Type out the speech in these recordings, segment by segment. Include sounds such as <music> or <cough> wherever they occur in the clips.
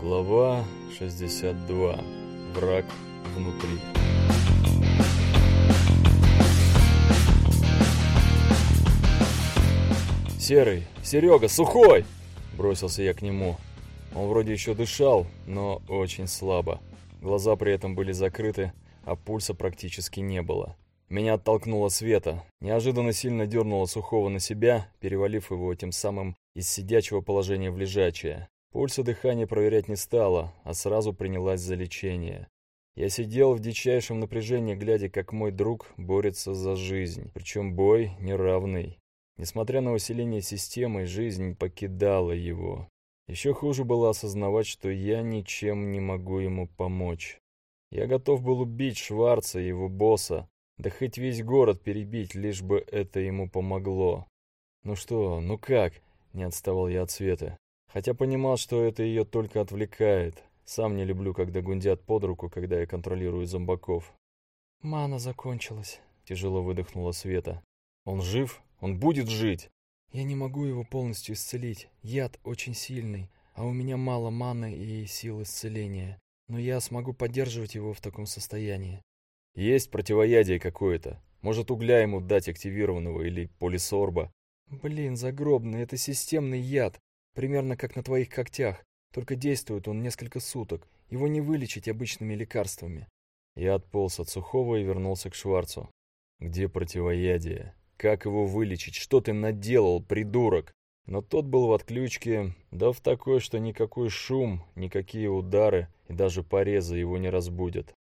Глава 62. Враг внутри. «Серый! Серега! Сухой!» Бросился я к нему. Он вроде еще дышал, но очень слабо. Глаза при этом были закрыты, а пульса практически не было. Меня оттолкнула Света, неожиданно сильно дернула Сухого на себя, перевалив его тем самым из сидячего положения в лежачее. Пульс и дыхание проверять не стала, а сразу принялась за лечение. Я сидел в дичайшем напряжении, глядя, как мой друг борется за жизнь, причем бой неравный. Несмотря на усиление системы, жизнь покидала его. Еще хуже было осознавать, что я ничем не могу ему помочь. Я готов был убить Шварца, его босса, да хоть весь город перебить, лишь бы это ему помогло. «Ну что, ну как?» — не отставал я от Светы. Хотя понимал, что это ее только отвлекает. Сам не люблю, когда гундят под руку, когда я контролирую зомбаков. «Мана закончилась», — тяжело выдохнула Света. «Он жив? Он будет жить?» «Я не могу его полностью исцелить. Яд очень сильный, а у меня мало маны и сил исцеления. Но я смогу поддерживать его в таком состоянии». «Есть противоядие какое-то. Может, угля ему дать активированного или полисорба?» «Блин, загробный, это системный яд. Примерно как на твоих когтях, только действует он несколько суток. Его не вылечить обычными лекарствами. Я отполз от сухого и вернулся к Шварцу. Где противоядие? Как его вылечить? Что ты наделал, придурок? Но тот был в отключке, да в такой, что никакой шум, никакие удары и даже порезы его не разбудят.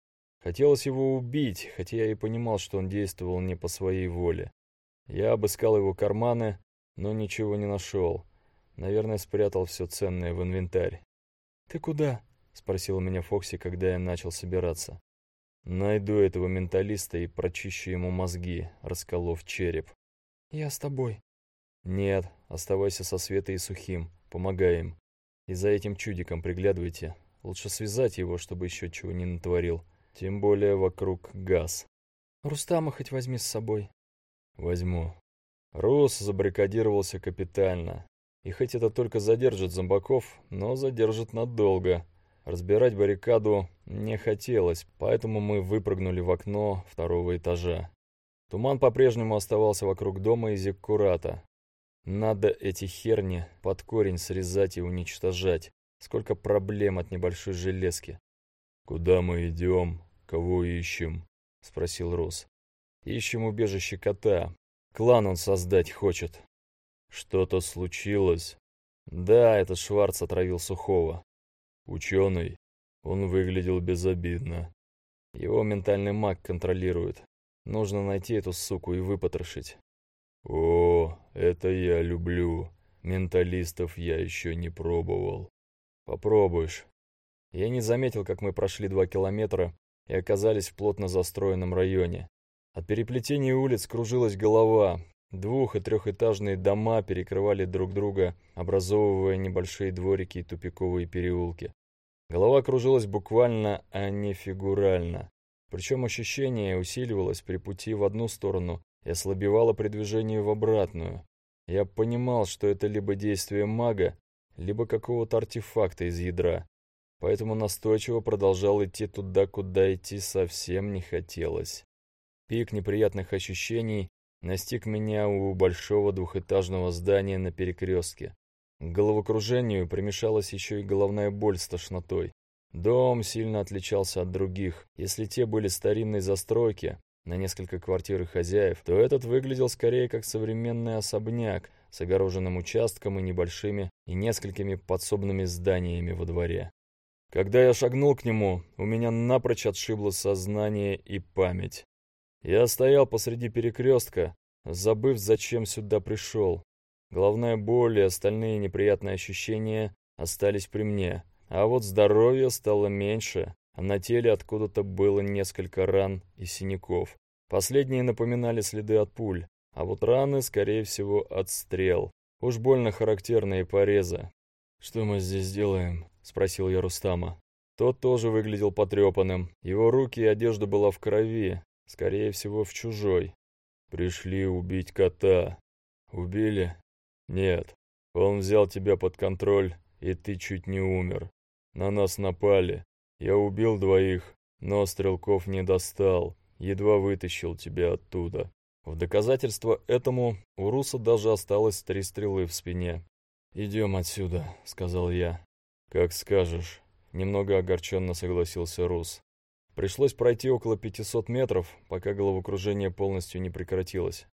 Хотелось его убить, хотя я и понимал, что он действовал не по своей воле. Я обыскал его карманы, но ничего не нашел. Наверное, спрятал все ценное в инвентарь. «Ты куда?» — спросила меня Фокси, когда я начал собираться. «Найду этого менталиста и прочищу ему мозги, расколов череп». «Я с тобой». «Нет, оставайся со Светой и Сухим, помогай им. И за этим чудиком приглядывайте. Лучше связать его, чтобы еще чего не натворил. Тем более вокруг газ». «Рустама хоть возьми с собой». «Возьму». Рус забаррикадировался капитально. И хоть это только задержит зомбаков, но задержит надолго. Разбирать баррикаду не хотелось, поэтому мы выпрыгнули в окно второго этажа. Туман по-прежнему оставался вокруг дома и Зеккурата. Надо эти херни под корень срезать и уничтожать. Сколько проблем от небольшой железки. «Куда мы идем? Кого ищем?» — спросил Рус. «Ищем убежище кота. Клан он создать хочет. Что-то случилось? Да, этот Шварц отравил Сухого. Ученый. Он выглядел безобидно. Его ментальный маг контролирует. Нужно найти эту суку и выпотрошить. О, это я люблю. Менталистов я еще не пробовал. Попробуешь. Я не заметил, как мы прошли два километра и оказались в плотно застроенном районе. От переплетения улиц кружилась голова, Двух- и трехэтажные дома перекрывали друг друга, образовывая небольшие дворики и тупиковые переулки. Голова кружилась буквально, а не фигурально. Причем ощущение усиливалось при пути в одну сторону и ослабевало при движении в обратную. Я понимал, что это либо действие мага, либо какого-то артефакта из ядра. Поэтому настойчиво продолжал идти туда, куда идти совсем не хотелось. Пик неприятных ощущений настиг меня у большого двухэтажного здания на перекрестке. К головокружению примешалась еще и головная боль с тошнотой. Дом сильно отличался от других. Если те были старинной застройки, на несколько квартир и хозяев, то этот выглядел скорее как современный особняк с огороженным участком и небольшими и несколькими подсобными зданиями во дворе. Когда я шагнул к нему, у меня напрочь отшибло сознание и память. Я стоял посреди перекрестка, забыв, зачем сюда пришел. Головная боль и остальные неприятные ощущения остались при мне, а вот здоровье стало меньше, а на теле откуда-то было несколько ран и синяков. Последние напоминали следы от пуль, а вот раны, скорее всего, от стрел. Уж больно характерные порезы. «Что мы здесь делаем?» — спросил я Рустама. Тот тоже выглядел потрепанным. Его руки и одежда была в крови, Скорее всего, в чужой. Пришли убить кота. Убили? Нет. Он взял тебя под контроль, и ты чуть не умер. На нас напали. Я убил двоих, но стрелков не достал. Едва вытащил тебя оттуда. В доказательство этому у Руса даже осталось три стрелы в спине. «Идем отсюда», — сказал я. «Как скажешь», — немного огорченно согласился Рус. Пришлось пройти около 500 метров, пока головокружение полностью не прекратилось.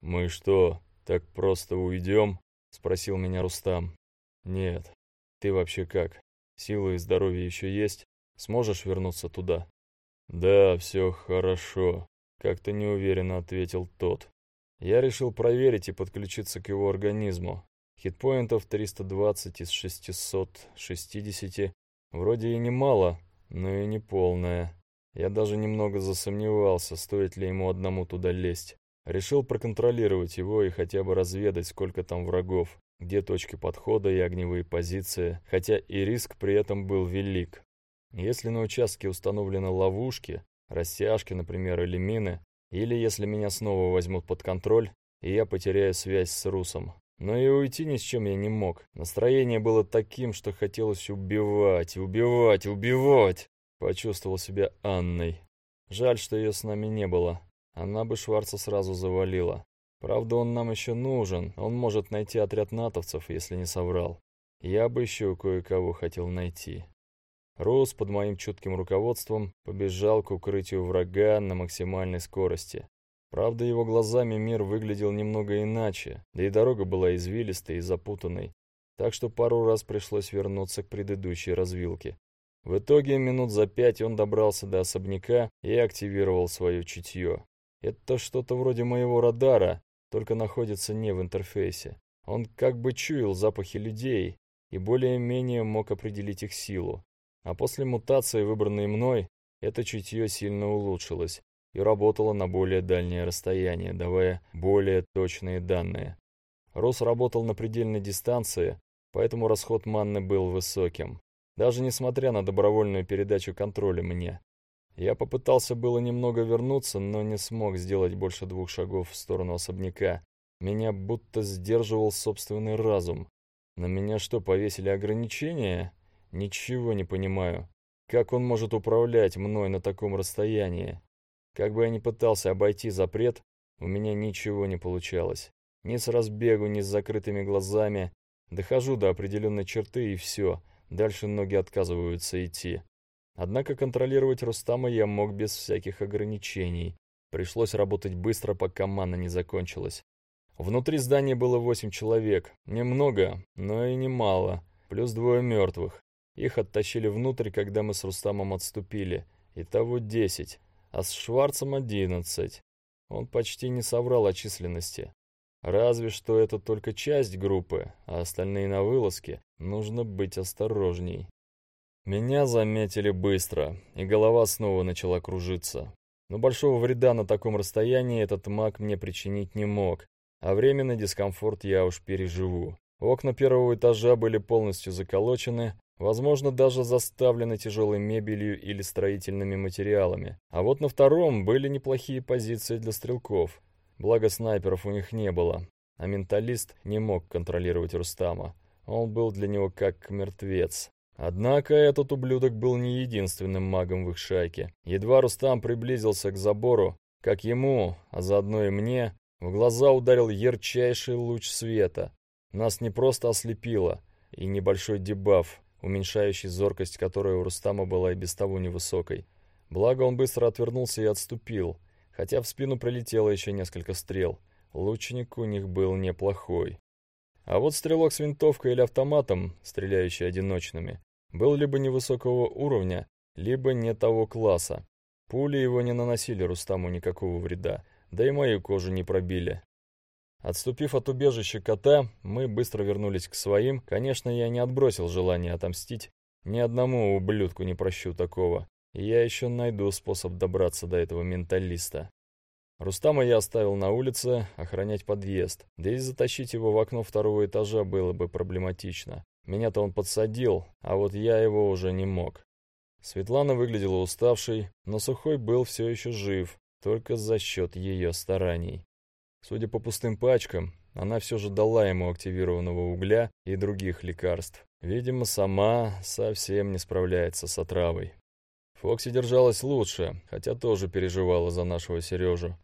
«Мы что, так просто уйдем?» — спросил меня Рустам. «Нет. Ты вообще как? Силы и здоровье еще есть? Сможешь вернуться туда?» «Да, все хорошо», как-то неуверенно ответил тот. Я решил проверить и подключиться к его организму. Хитпоинтов 320 из 660. Вроде и немало, но и не полное. Я даже немного засомневался, стоит ли ему одному туда лезть. Решил проконтролировать его и хотя бы разведать, сколько там врагов, где точки подхода и огневые позиции, хотя и риск при этом был велик. Если на участке установлены ловушки, растяжки, например, или мины, или если меня снова возьмут под контроль, и я потеряю связь с Русом. Но и уйти ни с чем я не мог. Настроение было таким, что хотелось убивать, убивать, убивать. Почувствовал себя Анной. Жаль, что ее с нами не было. Она бы Шварца сразу завалила. Правда, он нам еще нужен. Он может найти отряд натовцев, если не соврал. Я бы еще кое-кого хотел найти. Роуз под моим чутким руководством побежал к укрытию врага на максимальной скорости. Правда, его глазами мир выглядел немного иначе, да и дорога была извилистой и запутанной, так что пару раз пришлось вернуться к предыдущей развилке. В итоге минут за пять он добрался до особняка и активировал свое чутье. Это что-то вроде моего радара, только находится не в интерфейсе. Он как бы чуял запахи людей и более-менее мог определить их силу. А после мутации, выбранной мной, это чутье сильно улучшилось и работало на более дальнее расстояние, давая более точные данные. Рос работал на предельной дистанции, поэтому расход манны был высоким, даже несмотря на добровольную передачу контроля мне. Я попытался было немного вернуться, но не смог сделать больше двух шагов в сторону особняка. Меня будто сдерживал собственный разум. На меня что, повесили ограничения? Ничего не понимаю. Как он может управлять мной на таком расстоянии? Как бы я ни пытался обойти запрет, у меня ничего не получалось. Ни с разбегу, ни с закрытыми глазами. Дохожу до определенной черты и все. Дальше ноги отказываются идти. Однако контролировать Рустама я мог без всяких ограничений. Пришлось работать быстро, пока мана не закончилась. Внутри здания было восемь человек. Немного, но и немало. Плюс двое мертвых. Их оттащили внутрь, когда мы с Рустамом отступили. Итого десять, а с Шварцем одиннадцать. Он почти не соврал о численности. Разве что это только часть группы, а остальные на вылазке. Нужно быть осторожней. Меня заметили быстро, и голова снова начала кружиться. Но большого вреда на таком расстоянии этот маг мне причинить не мог, а временный дискомфорт я уж переживу. Окна первого этажа были полностью заколочены, Возможно, даже заставлены тяжелой мебелью или строительными материалами. А вот на втором были неплохие позиции для стрелков. Благо снайперов у них не было. А менталист не мог контролировать Рустама. Он был для него как мертвец. Однако этот ублюдок был не единственным магом в их шайке. Едва Рустам приблизился к забору, как ему, а заодно и мне, в глаза ударил ярчайший луч света. Нас не просто ослепило, и небольшой дебаф, уменьшающий зоркость которой у Рустама была и без того невысокой. Благо он быстро отвернулся и отступил, хотя в спину прилетело еще несколько стрел. Лучник у них был неплохой. А вот стрелок с винтовкой или автоматом, стреляющий одиночными, был либо невысокого уровня, либо не того класса. Пули его не наносили Рустаму никакого вреда, да и мою кожу не пробили. Отступив от убежища кота, мы быстро вернулись к своим. Конечно, я не отбросил желание отомстить. Ни одному ублюдку не прощу такого. Я еще найду способ добраться до этого менталиста. Рустама я оставил на улице охранять подъезд, да и затащить его в окно второго этажа было бы проблематично. Меня-то он подсадил, а вот я его уже не мог. Светлана выглядела уставшей, но Сухой был все еще жив, только за счет ее стараний. Судя по пустым пачкам, она все же дала ему активированного угля и других лекарств. Видимо, сама совсем не справляется с отравой. Фокси держалась лучше, хотя тоже переживала за нашего Сережу.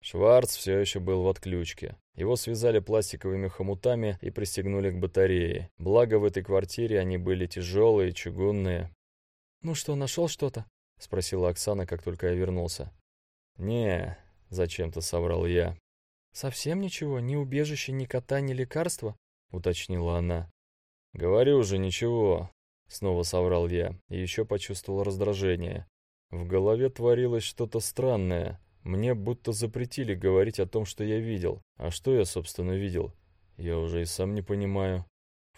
Шварц все еще был в отключке. Его связали пластиковыми хомутами и пристегнули к батарее. Благо, в этой квартире они были тяжелые, чугунные. «Ну что, нашел что-то?» — спросила Оксана, как только я вернулся. «Не», — зачем-то соврал я. «Совсем ничего? Ни убежища, ни кота, ни лекарства?» — уточнила она. «Говорю же, ничего», — снова соврал я и еще почувствовал раздражение. В голове творилось что-то странное. Мне будто запретили говорить о том, что я видел. А что я, собственно, видел? Я уже и сам не понимаю.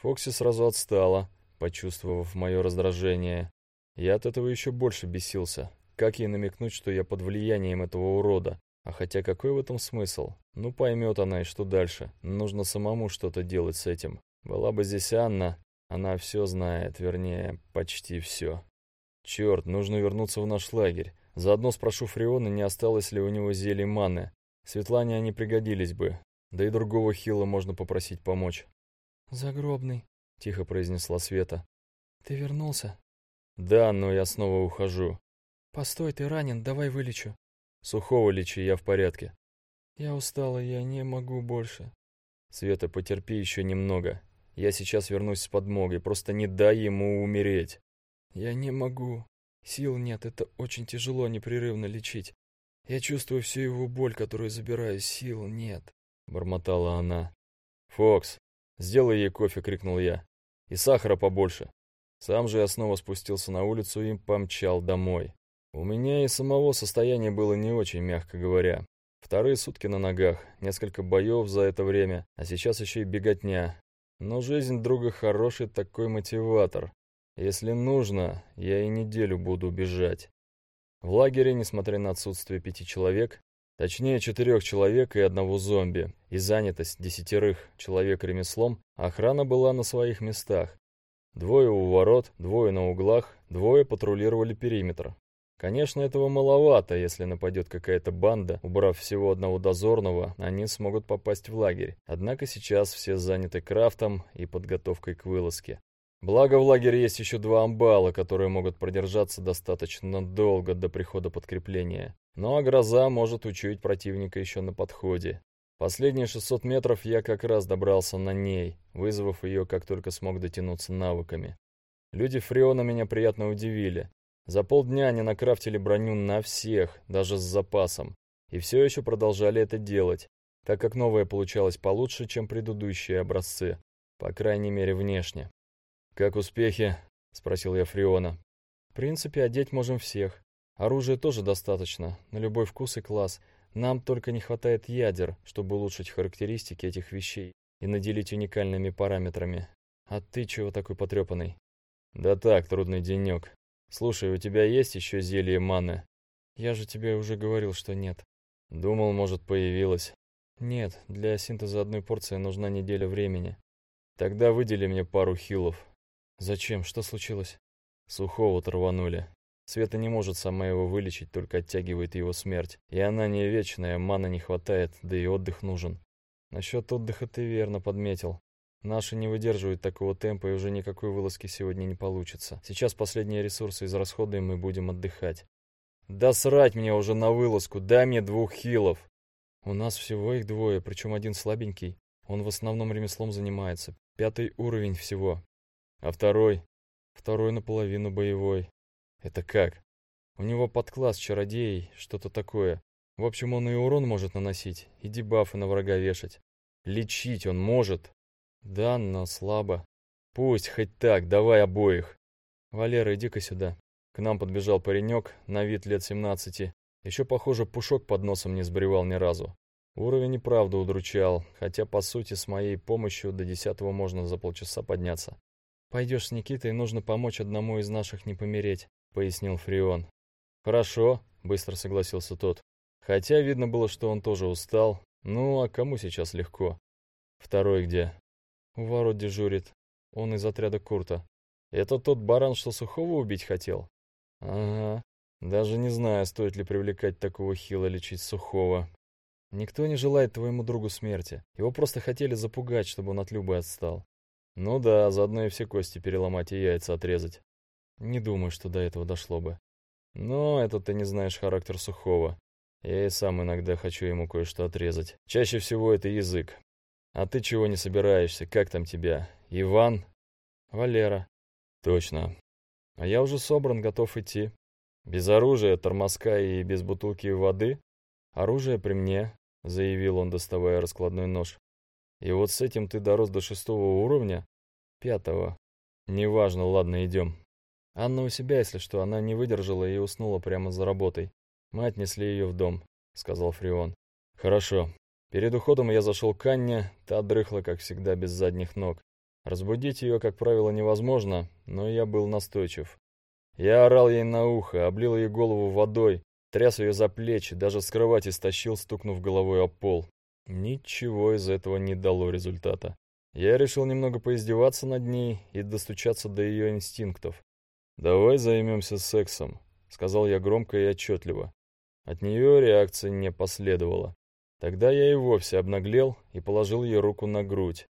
Фокси сразу отстала, почувствовав мое раздражение. Я от этого еще больше бесился. Как ей намекнуть, что я под влиянием этого урода? А хотя какой в этом смысл? Ну поймет она и что дальше. Нужно самому что-то делать с этим. Была бы здесь Анна, она все знает, вернее, почти все. Черт, нужно вернуться в наш лагерь. Заодно спрошу Фреона, не осталось ли у него зелий маны. Светлане они пригодились бы. Да и другого хила можно попросить помочь. «Загробный», — тихо произнесла Света. «Ты вернулся?» «Да, но я снова ухожу». «Постой, ты ранен, давай вылечу». «Сухого лечи, я в порядке». «Я устала, я не могу больше». «Света, потерпи еще немного. Я сейчас вернусь с подмогой, просто не дай ему умереть». «Я не могу. Сил нет, это очень тяжело непрерывно лечить. Я чувствую всю его боль, которую забираю, сил нет. Бормотала она. «Фокс, сделай ей кофе!» — крикнул я. «И сахара побольше!» Сам же я снова спустился на улицу и помчал домой. У меня и самого состояние было не очень, мягко говоря. Вторые сутки на ногах, несколько боев за это время, а сейчас еще и беготня. Но жизнь друга хороший такой мотиватор. Если нужно, я и неделю буду бежать. В лагере, несмотря на отсутствие пяти человек, точнее четырех человек и одного зомби, и занятость десятерых человек ремеслом, охрана была на своих местах. Двое у ворот, двое на углах, двое патрулировали периметр. Конечно, этого маловато, если нападет какая-то банда, убрав всего одного дозорного, они смогут попасть в лагерь. Однако сейчас все заняты крафтом и подготовкой к вылазке. Благо в лагере есть еще два амбала, которые могут продержаться достаточно долго до прихода подкрепления. Ну а гроза может учуять противника еще на подходе. Последние 600 метров я как раз добрался на ней, вызвав ее, как только смог дотянуться навыками. Люди Фреона меня приятно удивили. За полдня они накрафтили броню на всех, даже с запасом. И все еще продолжали это делать, так как новая получалась получше, чем предыдущие образцы. По крайней мере, внешне. «Как успехи?» — спросил я Фриона. «В принципе, одеть можем всех. Оружия тоже достаточно, на любой вкус и класс. Нам только не хватает ядер, чтобы улучшить характеристики этих вещей и наделить уникальными параметрами. А ты чего такой потрепанный?» «Да так, трудный денек. Слушай, у тебя есть еще зелье маны?» «Я же тебе уже говорил, что нет». «Думал, может, появилось». «Нет, для синтеза одной порции нужна неделя времени». «Тогда выдели мне пару хилов. «Зачем? Что случилось?» Сухого траванули. Света не может сама его вылечить, только оттягивает его смерть. И она не вечная, маны не хватает, да и отдых нужен. Насчет отдыха ты верно подметил. Наши не выдерживают такого темпа, и уже никакой вылазки сегодня не получится. Сейчас последние ресурсы израсходуем и будем отдыхать. Да срать мне уже на вылазку, дай мне двух хилов. У нас всего их двое, причем один слабенький. Он в основном ремеслом занимается. Пятый уровень всего. А второй? Второй наполовину боевой. Это как? У него подкласс чародей, что-то такое. В общем, он и урон может наносить, и дебафы на врага вешать. Лечить он может? Да, но слабо. Пусть хоть так, давай обоих. Валера, иди-ка сюда. К нам подбежал паренек, на вид лет 17. Еще, похоже, пушок под носом не сбривал ни разу. Уровень и правда удручал, хотя, по сути, с моей помощью до десятого можно за полчаса подняться. «Пойдешь с Никитой, нужно помочь одному из наших не помереть», — пояснил Фрион. «Хорошо», — быстро согласился тот. Хотя видно было, что он тоже устал. Ну, а кому сейчас легко? Второй где? У ворот дежурит. Он из отряда Курта. Это тот баран, что Сухого убить хотел? Ага. Даже не знаю, стоит ли привлекать такого хила лечить Сухого. Никто не желает твоему другу смерти. Его просто хотели запугать, чтобы он от Любы отстал. Ну да, заодно и все кости переломать и яйца отрезать. Не думаю, что до этого дошло бы. Но это ты не знаешь характер Сухого. Я и сам иногда хочу ему кое-что отрезать. Чаще всего это язык. А ты чего не собираешься? Как там тебя? Иван? Валера. Точно. А я уже собран, готов идти. Без оружия, тормозка и без бутылки воды? Оружие при мне, заявил он, доставая раскладной нож. И вот с этим ты дорос до шестого уровня? Пятого. Неважно, ладно, идем. Анна у себя, если что, она не выдержала и уснула прямо за работой. Мы отнесли ее в дом, сказал Фрион. Хорошо. Перед уходом я зашел к Анне, та дрыхла, как всегда, без задних ног. Разбудить ее, как правило, невозможно, но я был настойчив. Я орал ей на ухо, облил ей голову водой, тряс ее за плечи, даже с кровати стащил, стукнув головой о пол. Ничего из этого не дало результата. Я решил немного поиздеваться над ней и достучаться до ее инстинктов. «Давай займемся сексом», — сказал я громко и отчетливо. От нее реакции не последовало. Тогда я и вовсе обнаглел и положил ей руку на грудь.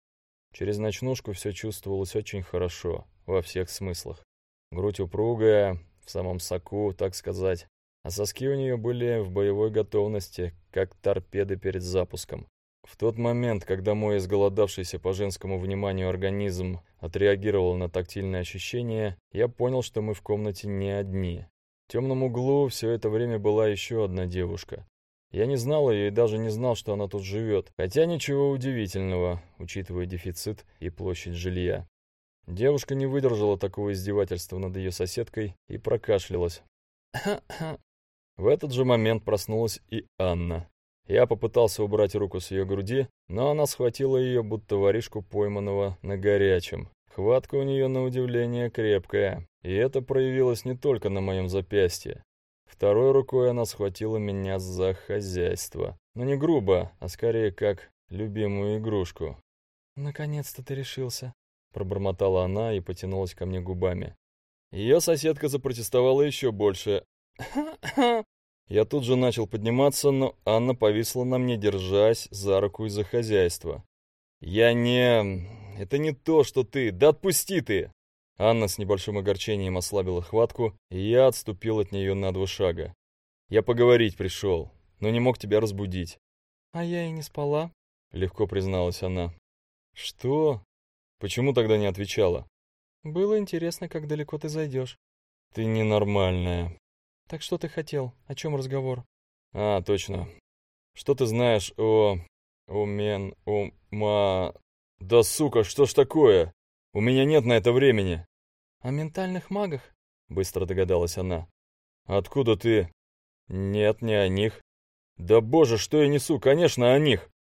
Через ночнушку все чувствовалось очень хорошо, во всех смыслах. Грудь упругая, в самом соку, так сказать, а соски у нее были в боевой готовности, как торпеды перед запуском. В тот момент, когда мой изголодавшийся по женскому вниманию организм отреагировал на тактильные ощущения, я понял, что мы в комнате не одни. В темном углу все это время была еще одна девушка. Я не знал ее и даже не знал, что она тут живет, хотя ничего удивительного, учитывая дефицит и площадь жилья. Девушка не выдержала такого издевательства над ее соседкой и прокашлялась. В этот же момент проснулась и Анна. Я попытался убрать руку с ее груди, но она схватила ее, будто воришку пойманного на горячем. Хватка у нее, на удивление, крепкая, и это проявилось не только на моем запястье. Второй рукой она схватила меня за хозяйство. Но не грубо, а скорее как любимую игрушку. «Наконец-то ты решился», — пробормотала она и потянулась ко мне губами. Ее соседка запротестовала еще больше. <coughs> Я тут же начал подниматься, но Анна повисла на мне, держась за руку из-за хозяйства. «Я не... Это не то, что ты... Да отпусти ты!» Анна с небольшим огорчением ослабила хватку, и я отступил от нее на два шага. «Я поговорить пришел, но не мог тебя разбудить». «А я и не спала», — легко призналась она. «Что? Почему тогда не отвечала?» «Было интересно, как далеко ты зайдешь». «Ты ненормальная», «Так что ты хотел? О чем разговор?» «А, точно. Что ты знаешь о... о мен... о ма... Да сука, что ж такое? У меня нет на это времени». «О ментальных магах?» Быстро догадалась она. «Откуда ты?» «Нет, не о них». «Да боже, что я несу? Конечно, о них!»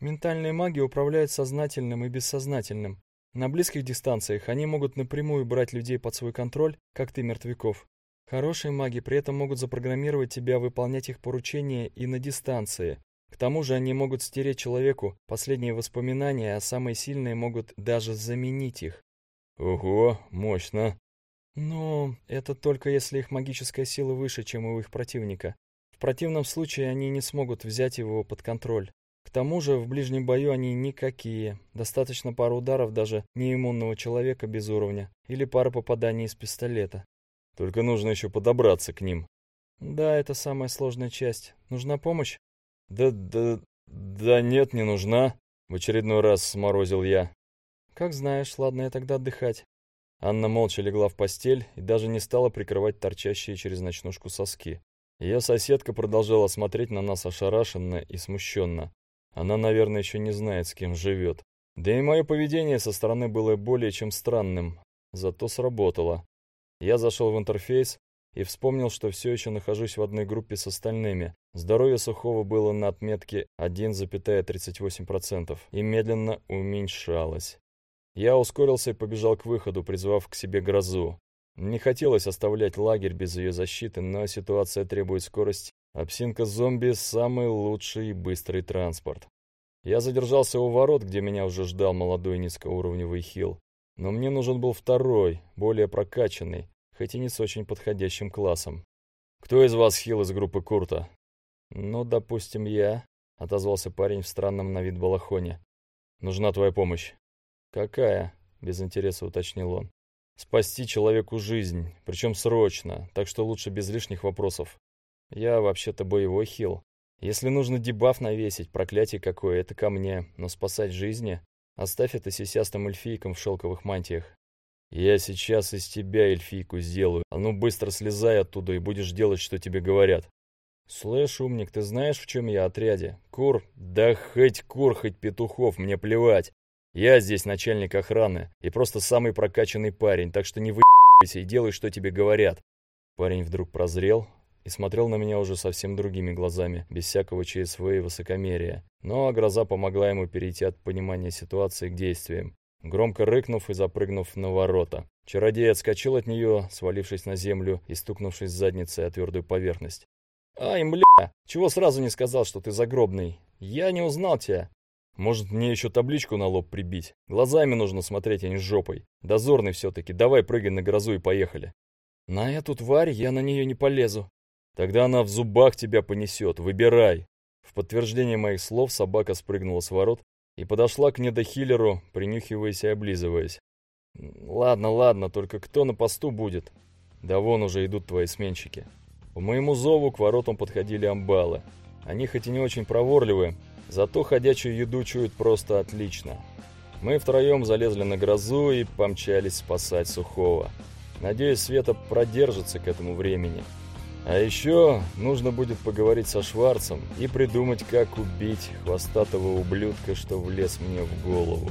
Ментальные маги управляют сознательным и бессознательным. На близких дистанциях они могут напрямую брать людей под свой контроль, как ты мертвяков. Хорошие маги при этом могут запрограммировать тебя выполнять их поручения и на дистанции. К тому же они могут стереть человеку последние воспоминания, а самые сильные могут даже заменить их. Ого, мощно. Но это только если их магическая сила выше, чем у их противника. В противном случае они не смогут взять его под контроль. К тому же в ближнем бою они никакие. Достаточно пары ударов даже неиммунного человека без уровня или пара попаданий из пистолета. Только нужно еще подобраться к ним. Да, это самая сложная часть. Нужна помощь? Да, да, да нет, не нужна. В очередной раз сморозил я. Как знаешь, ладно, я тогда отдыхать. Анна молча легла в постель и даже не стала прикрывать торчащие через ночнушку соски. Ее соседка продолжала смотреть на нас ошарашенно и смущенно. Она, наверное, еще не знает, с кем живет. Да и мое поведение со стороны было более чем странным, зато сработало. Я зашел в интерфейс и вспомнил, что все еще нахожусь в одной группе с остальными. Здоровье Сухого было на отметке 1,38% и медленно уменьшалось. Я ускорился и побежал к выходу, призвав к себе грозу. Не хотелось оставлять лагерь без ее защиты, но ситуация требует скорости, а псинка-зомби – самый лучший и быстрый транспорт. Я задержался у ворот, где меня уже ждал молодой низкоуровневый хил. Но мне нужен был второй, более прокачанный, хоть и не с очень подходящим классом. Кто из вас хил из группы Курта? Ну, допустим, я. отозвался парень в странном на вид балахоне. «Нужна твоя помощь». «Какая?» — без интереса уточнил он. «Спасти человеку жизнь, причем срочно, так что лучше без лишних вопросов. Я вообще-то боевой хил. Если нужно дебаф навесить, проклятие какое, это ко мне, но спасать жизни? Оставь это сисястым эльфийкам в шелковых мантиях. Я сейчас из тебя эльфийку сделаю, а ну быстро слезай оттуда и будешь делать, что тебе говорят. Слышь, умник, ты знаешь, в чем я отряде? Кур? Да хоть кур, хоть петухов, мне плевать. Я здесь начальник охраны и просто самый прокачанный парень, так что не выебайся и делай, что тебе говорят. Парень вдруг прозрел, и смотрел на меня уже совсем другими глазами, без всякого ЧСВ и высокомерия. Но гроза помогла ему перейти от понимания ситуации к действиям, громко рыкнув и запрыгнув на ворота. Чародей отскочил от нее, свалившись на землю и стукнувшись задницей о твердую поверхность. «Ай, мля! Чего сразу не сказал, что ты загробный? Я не узнал тебя!» «Может, мне еще табличку на лоб прибить? Глазами нужно смотреть, а не жопой. Дозорный все-таки, давай прыгай на грозу и поехали». «На эту тварь я на нее не полезу», Тогда она в зубах тебя понесет. Выбирай. В подтверждение моих слов собака спрыгнула с ворот и подошла к недохиллеру, принюхиваясь и облизываясь. «Ладно, ладно, только кто на посту будет?» «Да вон уже идут твои сменщики». По моему зову к воротам подходили амбалы. Они хоть и не очень проворливы, зато ходячую еду чуют просто отлично. Мы втроем залезли на грозу и помчались спасать Сухого. Надеюсь, Света продержится к этому времени. А еще нужно будет поговорить со Шварцем и придумать, как убить хвостатого ублюдка, что влез мне в голову.